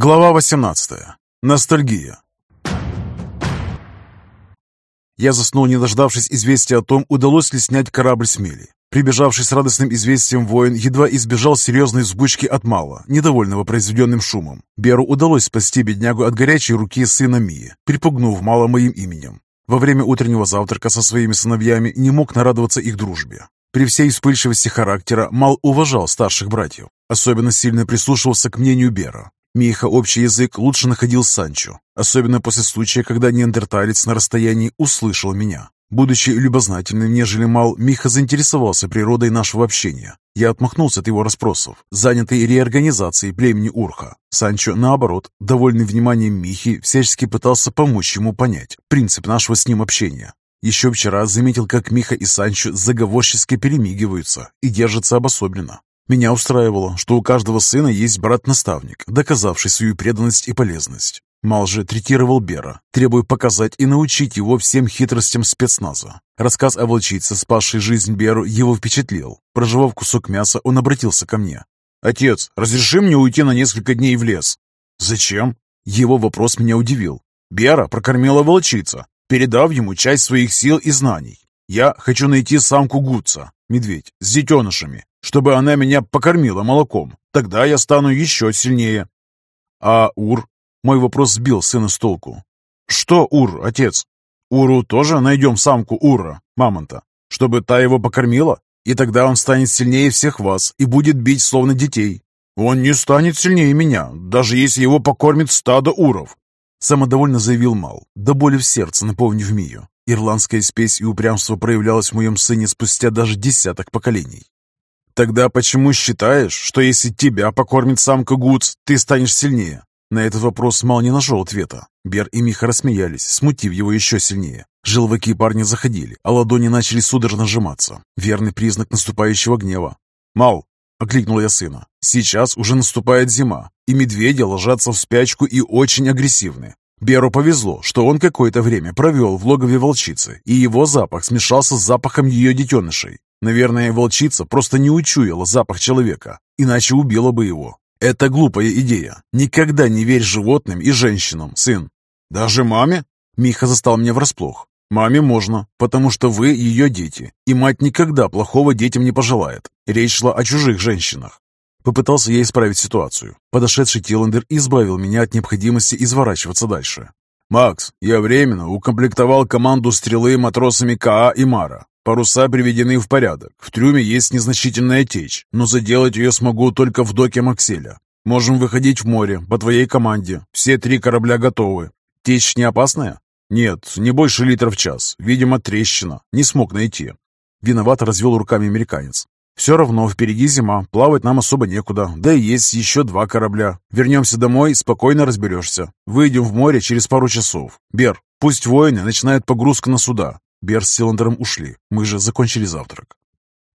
Глава 18. Ностальгия. Я заснул, не дождавшись известия о том, удалось ли снять корабль с мели. Прибежавший с радостным известием воин едва избежал серьезной взбучки от Мала, недовольного произведенным шумом. Беру удалось спасти беднягу от горячей руки сына Мии, припугнув Мала моим именем. Во время утреннего завтрака со своими сыновьями не мог нарадоваться их дружбе. При всей вспыльчивости характера Мал уважал старших братьев. Особенно сильно прислушивался к мнению Бера. Миха общий язык лучше находил Санчо, особенно после случая, когда неандерталец на расстоянии услышал меня. Будучи любознательным, нежели Мал, Миха заинтересовался природой нашего общения. Я отмахнулся от его расспросов, занятый реорганизацией племени Урха. Санчо, наоборот, довольный вниманием Михи, всячески пытался помочь ему понять принцип нашего с ним общения. Еще вчера заметил, как Миха и Санчо заговорчески перемигиваются и держатся обособленно. Меня устраивало, что у каждого сына есть брат-наставник, доказавший свою преданность и полезность. Мал же третировал Бера, требуя показать и научить его всем хитростям спецназа. Рассказ о волчице, спасшей жизнь Беру, его впечатлил. Проживав кусок мяса, он обратился ко мне. «Отец, разреши мне уйти на несколько дней в лес?» «Зачем?» Его вопрос меня удивил. Бера прокормила волчица, передав ему часть своих сил и знаний. Я хочу найти самку Гудца, медведь, с детенышами, чтобы она меня покормила молоком. Тогда я стану еще сильнее. А Ур? Мой вопрос сбил сына с толку. Что Ур, отец? Уру тоже найдем самку Ура, мамонта, чтобы та его покормила? И тогда он станет сильнее всех вас и будет бить словно детей. Он не станет сильнее меня, даже если его покормит стадо уров. Самодовольно заявил Мал, до боли в сердце наполнив Мию. Ирландская спесь и упрямство проявлялось в моем сыне спустя даже десяток поколений. Тогда почему считаешь, что если тебя покормит самка Гудс, ты станешь сильнее? На этот вопрос Мал не нашел ответа. Бер и Миха рассмеялись, смутив его еще сильнее. Желваки парня заходили, а ладони начали судорожно сжиматься. Верный признак наступающего гнева. «Мал!» — окликнул я сына. «Сейчас уже наступает зима, и медведи ложатся в спячку и очень агрессивны. Беру повезло, что он какое-то время провел в логове волчицы, и его запах смешался с запахом ее детенышей. Наверное, волчица просто не учуяла запах человека, иначе убила бы его. Это глупая идея. Никогда не верь животным и женщинам, сын. Даже маме? Миха застал меня врасплох. Маме можно, потому что вы ее дети, и мать никогда плохого детям не пожелает. Речь шла о чужих женщинах. Попытался я исправить ситуацию. Подошедший Тиллендер избавил меня от необходимости изворачиваться дальше. «Макс, я временно укомплектовал команду стрелы матросами Каа и Мара. Паруса приведены в порядок. В трюме есть незначительная течь, но заделать ее смогу только в доке Макселя. Можем выходить в море по твоей команде. Все три корабля готовы. Течь не опасная? Нет, не больше литров в час. Видимо, трещина. Не смог найти. Виновато развел руками американец. Все равно впереди зима, плавать нам особо некуда, да и есть еще два корабля. Вернемся домой, спокойно разберешься. Выйдем в море через пару часов. Бер, пусть воины начинают погрузку на суда. Бер с Силандером ушли. Мы же закончили завтрак.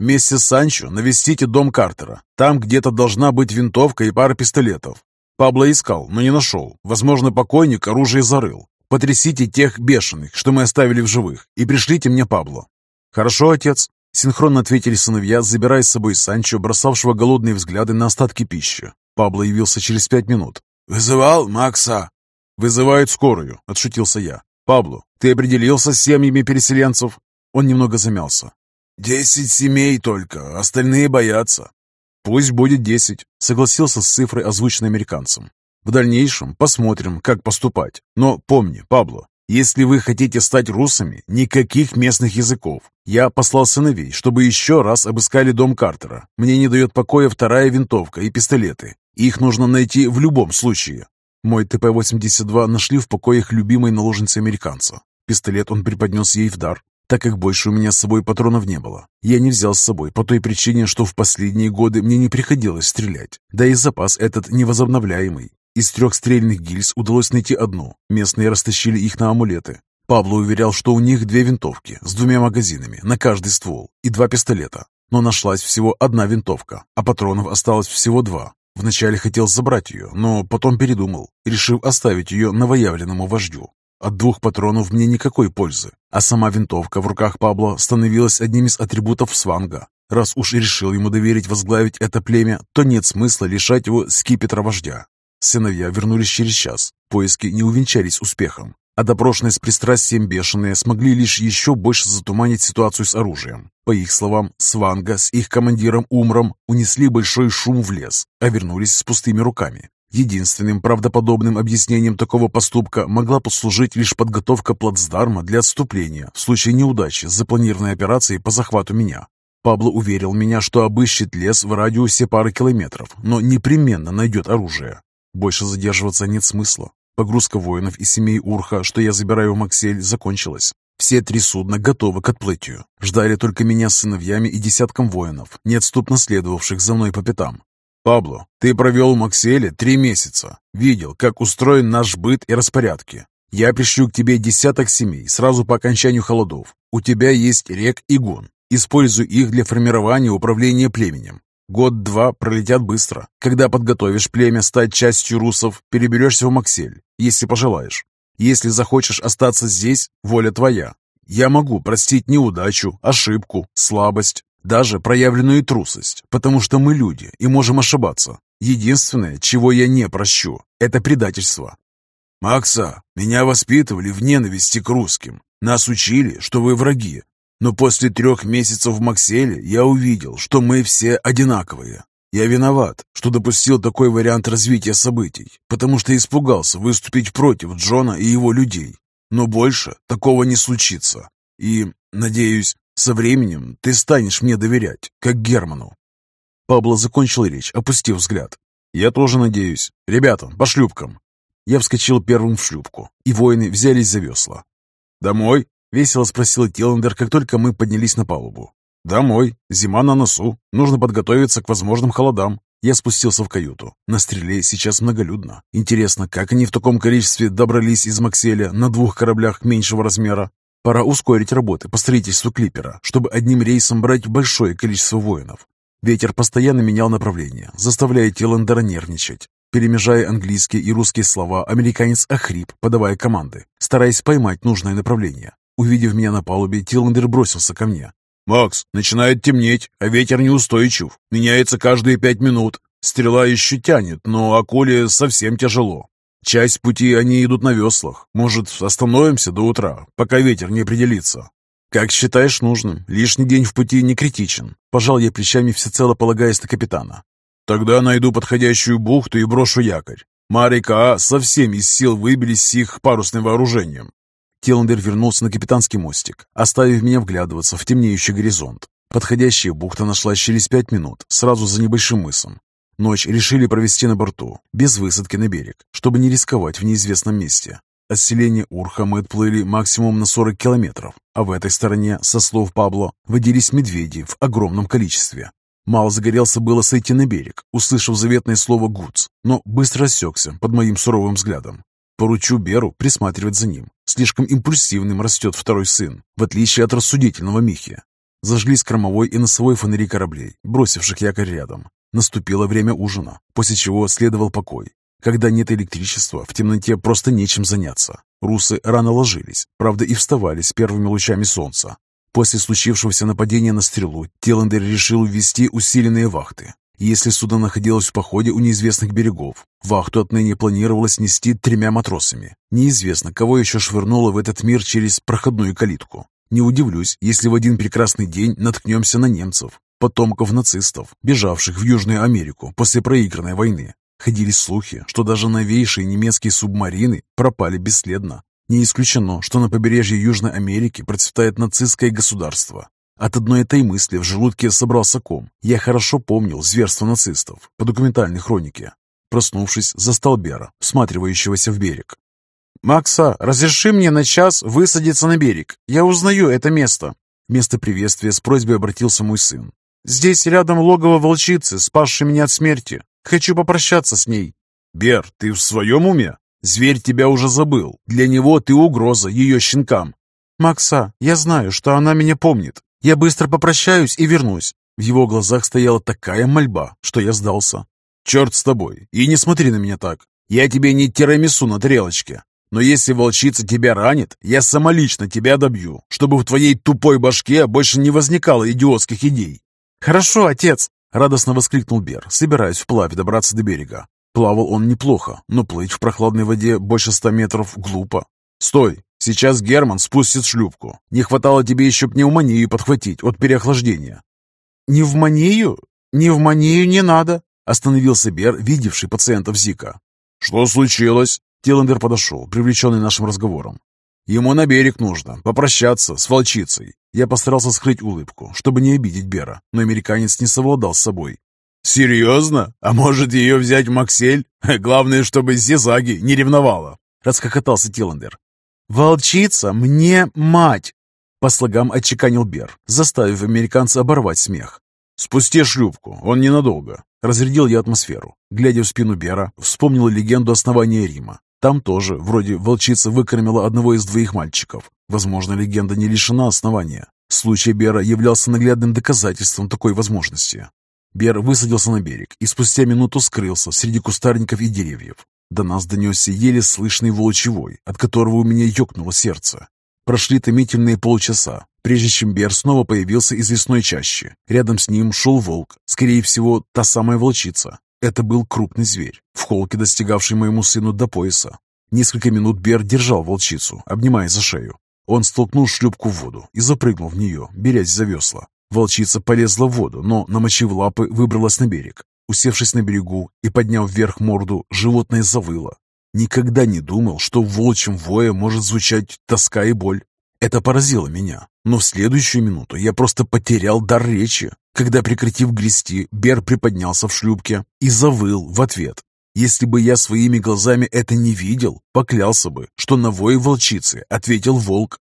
Вместе с Санчо навестите дом Картера. Там где-то должна быть винтовка и пара пистолетов. Пабло искал, но не нашел. Возможно, покойник оружие зарыл. Потрясите тех бешеных, что мы оставили в живых, и пришлите мне Пабло. Хорошо, отец. Синхронно ответили сыновья, забирая с собой Санчо, бросавшего голодные взгляды на остатки пищи. Пабло явился через пять минут. «Вызывал Макса?» «Вызывают скорую», — отшутился я. «Пабло, ты определился с семьями переселенцев?» Он немного замялся. «Десять семей только, остальные боятся». «Пусть будет десять», — согласился с цифрой, озвученной американцем. «В дальнейшем посмотрим, как поступать. Но помни, Пабло, если вы хотите стать русами, никаких местных языков. Я послал сыновей, чтобы еще раз обыскали дом Картера. Мне не дает покоя вторая винтовка и пистолеты. Их нужно найти в любом случае. Мой ТП-82 нашли в покоях любимой наложницы американца. Пистолет он преподнес ей в дар, так как больше у меня с собой патронов не было. Я не взял с собой по той причине, что в последние годы мне не приходилось стрелять. Да и запас этот невозобновляемый. Из трех стрельных гильз удалось найти одну. Местные растащили их на амулеты. Пабло уверял, что у них две винтовки с двумя магазинами на каждый ствол и два пистолета. Но нашлась всего одна винтовка, а патронов осталось всего два. Вначале хотел забрать ее, но потом передумал, решив оставить ее новоявленному вождю. От двух патронов мне никакой пользы, а сама винтовка в руках Пабло становилась одним из атрибутов сванга. Раз уж решил ему доверить возглавить это племя, то нет смысла лишать его скипетра вождя. Сыновья вернулись через час. Поиски не увенчались успехом, а допрошенные с пристрастием бешеные смогли лишь еще больше затуманить ситуацию с оружием. По их словам, Сванга с их командиром Умром унесли большой шум в лес, а вернулись с пустыми руками. Единственным правдоподобным объяснением такого поступка могла послужить лишь подготовка плацдарма для отступления в случае неудачи запланированной операцией по захвату меня. Пабло уверил меня, что обыщет лес в радиусе пары километров, но непременно найдет оружие. Больше задерживаться нет смысла. Погрузка воинов и семей Урха, что я забираю в Максель, закончилась. Все три судна готовы к отплытию. Ждали только меня с сыновьями и десятком воинов, неотступно следовавших за мной по пятам. «Пабло, ты провел в Макселе три месяца. Видел, как устроен наш быт и распорядки. Я пришлю к тебе десяток семей сразу по окончанию холодов. У тебя есть рек и гун. Используй их для формирования управления племенем. Год-два пролетят быстро. Когда подготовишь племя стать частью русов, переберешься в Максель, если пожелаешь. Если захочешь остаться здесь, воля твоя. Я могу простить неудачу, ошибку, слабость, даже проявленную трусость, потому что мы люди и можем ошибаться. Единственное, чего я не прощу, это предательство. «Макса, меня воспитывали в ненависти к русским. Нас учили, что вы враги. Но после трех месяцев в Макселе я увидел, что мы все одинаковые. Я виноват, что допустил такой вариант развития событий, потому что испугался выступить против Джона и его людей. Но больше такого не случится. И, надеюсь, со временем ты станешь мне доверять, как Герману». Пабло закончил речь, опустив взгляд. «Я тоже надеюсь. Ребята, по шлюпкам». Я вскочил первым в шлюпку, и воины взялись за весла. «Домой?» — весело спросил Тиллендер, как только мы поднялись на палубу. «Домой. Зима на носу. Нужно подготовиться к возможным холодам». Я спустился в каюту. На стреле сейчас многолюдно. Интересно, как они в таком количестве добрались из Макселя на двух кораблях меньшего размера? Пора ускорить работы по строительству клипера, чтобы одним рейсом брать большое количество воинов. Ветер постоянно менял направление, заставляя Тиллендера нервничать. Перемежая английские и русские слова, американец охрип, подавая команды, стараясь поймать нужное направление. Увидев меня на палубе, Тиллендер бросился ко мне. «Макс, начинает темнеть, а ветер неустойчив. Меняется каждые пять минут. Стрела еще тянет, но акуле совсем тяжело. Часть пути они идут на веслах. Может, остановимся до утра, пока ветер не определится. Как считаешь нужным, лишний день в пути не критичен. Пожал я плечами, всецело полагаясь на капитана. Тогда найду подходящую бухту и брошу якорь. Марика А совсем из сил выбились с их парусным вооружением. Теландер вернулся на капитанский мостик, оставив меня вглядываться в темнеющий горизонт. Подходящая бухта нашлась через пять минут, сразу за небольшим мысом. Ночь решили провести на борту, без высадки на берег, чтобы не рисковать в неизвестном месте. От селения Урха мы отплыли максимум на 40 километров, а в этой стороне, со слов Пабло, водились медведи в огромном количестве. Мало загорелся было сойти на берег, услышав заветное слово «гуц», но быстро рассекся под моим суровым взглядом. Поручу Беру присматривать за ним. Слишком импульсивным растет второй сын, в отличие от рассудительного Михи. Зажглись кормовой и носовой фонари кораблей, бросивших якорь рядом. Наступило время ужина, после чего следовал покой. Когда нет электричества, в темноте просто нечем заняться. Русы рано ложились, правда и вставали с первыми лучами солнца. После случившегося нападения на стрелу, Теландер решил ввести усиленные вахты. Если судно находилось в походе у неизвестных берегов, вахту отныне планировалось нести тремя матросами. Неизвестно, кого еще швырнуло в этот мир через проходную калитку. Не удивлюсь, если в один прекрасный день наткнемся на немцев, потомков нацистов, бежавших в Южную Америку после проигранной войны. Ходили слухи, что даже новейшие немецкие субмарины пропали бесследно. Не исключено, что на побережье Южной Америки процветает нацистское государство. От одной этой мысли в желудке собрался ком. Я хорошо помнил зверство нацистов по документальной хронике. Проснувшись, застал Бера, всматривающегося в берег. «Макса, разреши мне на час высадиться на берег. Я узнаю это место». Вместо приветствия с просьбой обратился мой сын. Здесь рядом логово волчицы, спасшей меня от смерти. Хочу попрощаться с ней». «Бер, ты в своем уме? Зверь тебя уже забыл. Для него ты угроза ее щенкам». «Макса, я знаю, что она меня помнит. Я быстро попрощаюсь и вернусь». В его глазах стояла такая мольба, что я сдался. «Черт с тобой, и не смотри на меня так. Я тебе не тирамису на тарелочке. Но если волчица тебя ранит, я самолично тебя добью, чтобы в твоей тупой башке больше не возникало идиотских идей. «Хорошо, отец!» — радостно воскликнул Бер, собираясь вплавь добраться до берега. Плавал он неплохо, но плыть в прохладной воде больше ста метров глупо. «Стой! Сейчас Герман спустит шлюпку. Не хватало тебе еще пневмонию подхватить от переохлаждения». «Не в манию? Не в манию не надо!» Остановился Бер, видевший пациентов Зика. «Что случилось?» Тиландер подошел, привлеченный нашим разговором. «Ему на берег нужно, попрощаться с волчицей». Я постарался скрыть улыбку, чтобы не обидеть Бера, но американец не совладал с собой. «Серьезно? А может ее взять Максель? Главное, чтобы Зизаги не ревновала!» Расхохотался Тиландер. «Волчица мне мать!» По слогам отчеканил Бер, заставив американца оборвать смех. «Спусти шлюпку, он ненадолго», — разрядил я атмосферу. Глядя в спину Бера, вспомнил легенду основания Рима. Там тоже, вроде, волчица выкормила одного из двоих мальчиков. Возможно, легенда не лишена основания. Случай Бера являлся наглядным доказательством такой возможности. Бер высадился на берег и спустя минуту скрылся среди кустарников и деревьев. До нас донесся еле слышный волчевой, от которого у меня ёкнуло сердце. Прошли томительные полчаса, прежде чем Бер снова появился из лесной чащи. Рядом с ним шел волк, скорее всего, та самая волчица. Это был крупный зверь, в холке достигавший моему сыну до пояса. Несколько минут Бер держал волчицу, обнимая за шею. Он столкнул шлюпку в воду и запрыгнул в нее, берясь за весла. Волчица полезла в воду, но, намочив лапы, выбралась на берег. Усевшись на берегу и подняв вверх морду, животное завыло. Никогда не думал, что в волчьем вое может звучать тоска и боль. Это поразило меня, но в следующую минуту я просто потерял дар речи, когда, прекратив грести, Бер приподнялся в шлюпке и завыл в ответ. Если бы я своими глазами это не видел, поклялся бы, что на вой волчицы ответил волк.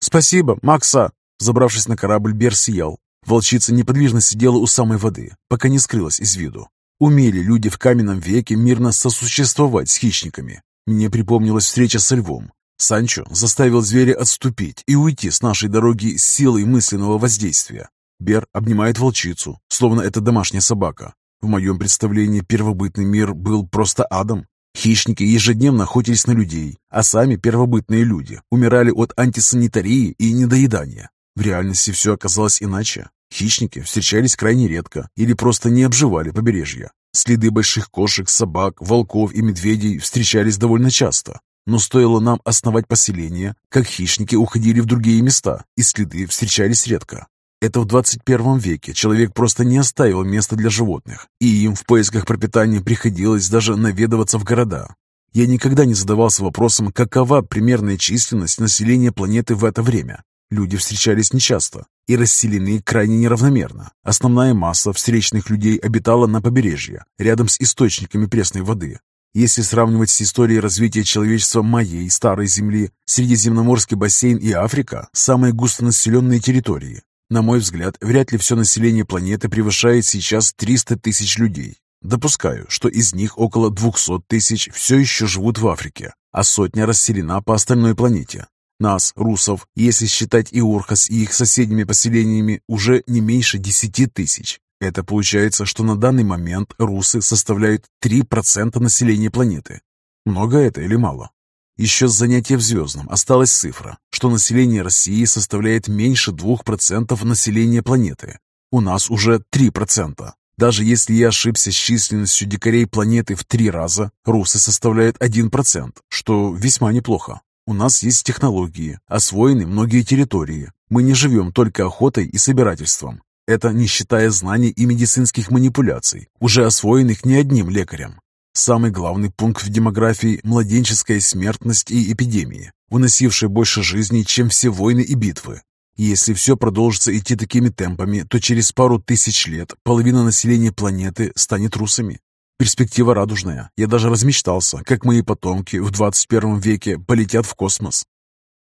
«Спасибо, Макса!» Забравшись на корабль, Бер сиял. Волчица неподвижно сидела у самой воды, пока не скрылась из виду. Умели люди в каменном веке мирно сосуществовать с хищниками. Мне припомнилась встреча со львом. Санчо заставил зверя отступить и уйти с нашей дороги силой мысленного воздействия. Бер обнимает волчицу, словно это домашняя собака. В моем представлении первобытный мир был просто адом. Хищники ежедневно охотились на людей, а сами первобытные люди умирали от антисанитарии и недоедания. В реальности все оказалось иначе. Хищники встречались крайне редко или просто не обживали побережья. Следы больших кошек, собак, волков и медведей встречались довольно часто. Но стоило нам основать поселение, как хищники уходили в другие места, и следы встречались редко. Это в 21 веке человек просто не оставил места для животных, и им в поисках пропитания приходилось даже наведываться в города. Я никогда не задавался вопросом, какова примерная численность населения планеты в это время. Люди встречались нечасто и расселены крайне неравномерно. Основная масса встречных людей обитала на побережье, рядом с источниками пресной воды. Если сравнивать с историей развития человечества моей старой Земли, Средиземноморский бассейн и Африка – самые густонаселенные территории. На мой взгляд, вряд ли все население планеты превышает сейчас 300 тысяч людей. Допускаю, что из них около 200 тысяч все еще живут в Африке, а сотня расселена по остальной планете. Нас, русов, если считать Иорхас и их соседними поселениями, уже не меньше 10 тысяч. Это получается, что на данный момент русы составляют 3% населения планеты. Много это или мало? Еще с занятия в «Звездном» осталась цифра, что население России составляет меньше 2% населения планеты. У нас уже 3%. Даже если я ошибся с численностью дикарей планеты в три раза, русы составляют 1%, что весьма неплохо. У нас есть технологии, освоены многие территории. Мы не живем только охотой и собирательством. Это не считая знаний и медицинских манипуляций, уже освоенных не одним лекарем. Самый главный пункт в демографии – младенческая смертность и эпидемии, выносившие больше жизней, чем все войны и битвы. Если все продолжится идти такими темпами, то через пару тысяч лет половина населения планеты станет русами. Перспектива радужная. Я даже размечтался, как мои потомки в 21 веке полетят в космос.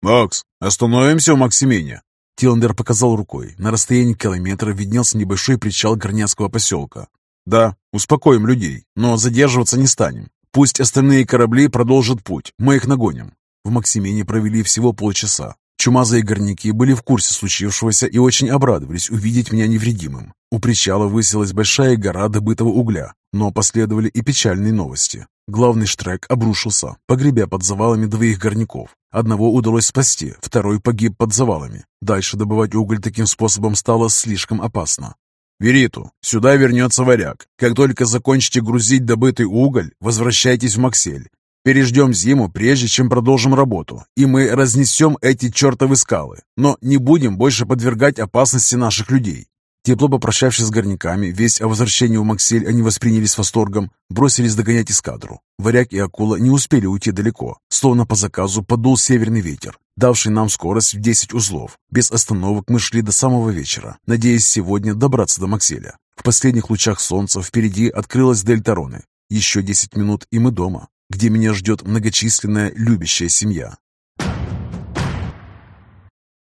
«Макс, остановимся в Максимене!» Тиландер показал рукой. На расстоянии километра виднелся небольшой причал горняцкого поселка. «Да, успокоим людей, но задерживаться не станем. Пусть остальные корабли продолжат путь, мы их нагоним». В Максимене провели всего полчаса. Чумазые горняки были в курсе случившегося и очень обрадовались увидеть меня невредимым. У причала высилась большая гора добытого угля, но последовали и печальные новости. Главный штрек обрушился, погребя под завалами двоих горняков. Одного удалось спасти, второй погиб под завалами. Дальше добывать уголь таким способом стало слишком опасно. Вериту, сюда вернется варяг. Как только закончите грузить добытый уголь, возвращайтесь в Максель. Переждем зиму, прежде чем продолжим работу, и мы разнесем эти чертовы скалы, но не будем больше подвергать опасности наших людей. Тепло попрощавшись с горняками, весть о возвращении в Максель они восприняли с восторгом, бросились догонять эскадру. Варяг и акула не успели уйти далеко, словно по заказу подул северный ветер, давший нам скорость в 10 узлов. Без остановок мы шли до самого вечера, надеясь сегодня добраться до Макселя. В последних лучах солнца впереди открылась Дельтароны. Еще 10 минут, и мы дома, где меня ждет многочисленная любящая семья.